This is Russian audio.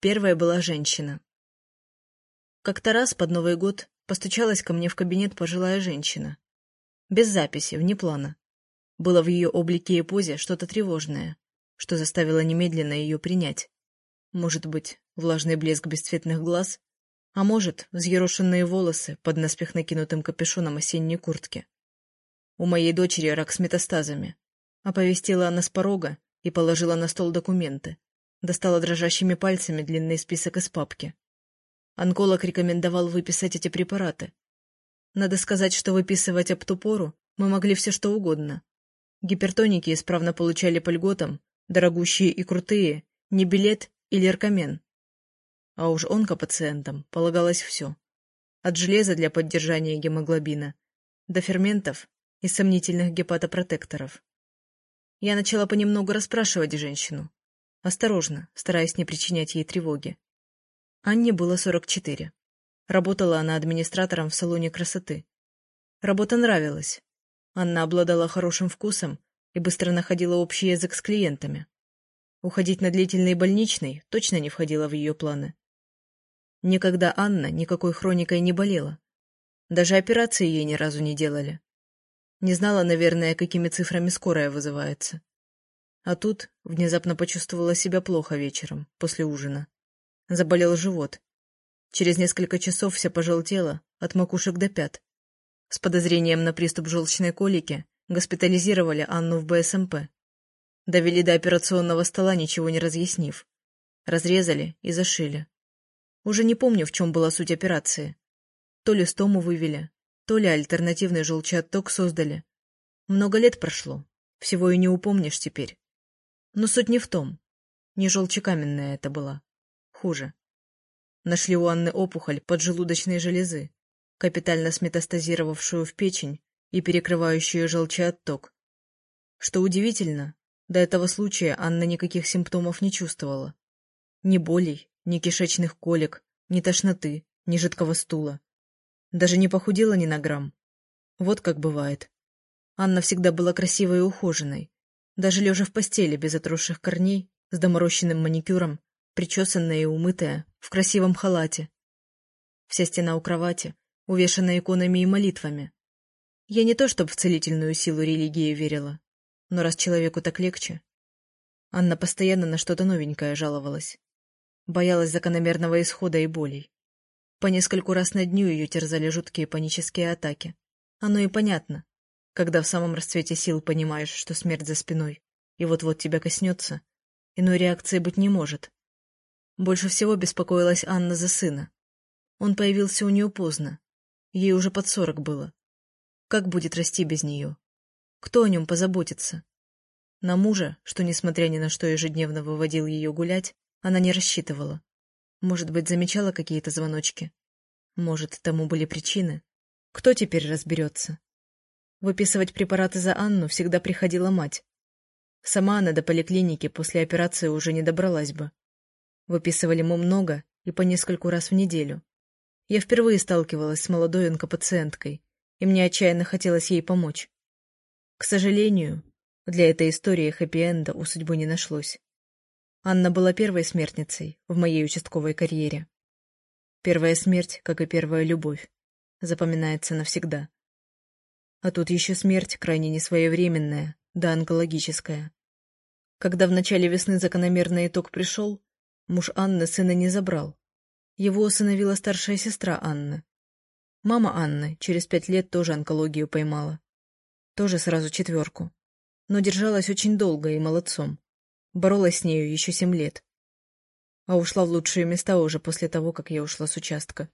Первая была женщина. Как-то раз под Новый год постучалась ко мне в кабинет пожилая женщина. Без записи, вне плана. Было в ее облике и позе что-то тревожное, что заставило немедленно ее принять. Может быть, влажный блеск бесцветных глаз, а может, взъерошенные волосы под наспех накинутым капюшоном осенней куртки. У моей дочери рак с метастазами. Оповестила она с порога и положила на стол документы. Достала дрожащими пальцами длинный список из папки. Онколог рекомендовал выписать эти препараты. Надо сказать, что выписывать об ту пору мы могли все что угодно. Гипертоники исправно получали по льготам, дорогущие и крутые, не билет или аркамен. А уж онкопациентам полагалось все. От железа для поддержания гемоглобина до ферментов и сомнительных гепатопротекторов. Я начала понемногу расспрашивать женщину. Осторожно, стараясь не причинять ей тревоги. Анне было 44. Работала она администратором в салоне красоты. Работа нравилась. Анна обладала хорошим вкусом и быстро находила общий язык с клиентами. Уходить на длительный больничный точно не входило в ее планы. Никогда Анна никакой хроникой не болела. Даже операции ей ни разу не делали. Не знала, наверное, какими цифрами скорая вызывается. А тут внезапно почувствовала себя плохо вечером, после ужина. Заболел живот. Через несколько часов вся пожелтела, от макушек до пят. С подозрением на приступ желчной колики госпитализировали Анну в БСМП. Довели до операционного стола, ничего не разъяснив. Разрезали и зашили. Уже не помню, в чем была суть операции. То ли стому вывели, то ли альтернативный желчеотток создали. Много лет прошло, всего и не упомнишь теперь. Но суть не в том. Не желчекаменная это была. Хуже. Нашли у Анны опухоль поджелудочной железы, капитально сметастазировавшую в печень и перекрывающую желчеотток. Что удивительно, до этого случая Анна никаких симптомов не чувствовала. Ни болей, ни кишечных колик, ни тошноты, ни жидкого стула. Даже не похудела ни на грамм. Вот как бывает. Анна всегда была красивой и ухоженной. Даже лежа в постели без отросших корней, с доморощенным маникюром, причесанная и умытая, в красивом халате. Вся стена у кровати, увешана иконами и молитвами. Я не то чтобы в целительную силу религии верила, но раз человеку так легче... Анна постоянно на что-то новенькое жаловалась. Боялась закономерного исхода и болей. По нескольку раз на дню ее терзали жуткие панические атаки. Оно и понятно, когда в самом расцвете сил понимаешь, что смерть за спиной, и вот-вот тебя коснется, иной реакции быть не может. Больше всего беспокоилась Анна за сына. Он появился у нее поздно, ей уже под сорок было. Как будет расти без нее? Кто о нем позаботится? На мужа, что, несмотря ни на что ежедневно выводил ее гулять, она не рассчитывала. Может быть, замечала какие-то звоночки? Может, тому были причины? Кто теперь разберется? Выписывать препараты за Анну всегда приходила мать. Сама она до поликлиники после операции уже не добралась бы. Выписывали мы много и по нескольку раз в неделю. Я впервые сталкивалась с молодой онкопациенткой, и мне отчаянно хотелось ей помочь. К сожалению, для этой истории хэппи-энда у судьбы не нашлось. Анна была первой смертницей в моей участковой карьере. Первая смерть, как и первая любовь, запоминается навсегда. А тут еще смерть крайне несвоевременная, да онкологическая. Когда в начале весны закономерный итог пришел, муж Анны сына не забрал. Его усыновила старшая сестра Анны. Мама Анны через пять лет тоже онкологию поймала. Тоже сразу четверку. Но держалась очень долго и молодцом. Боролась с нею еще семь лет. А ушла в лучшие места уже после того, как я ушла с участка.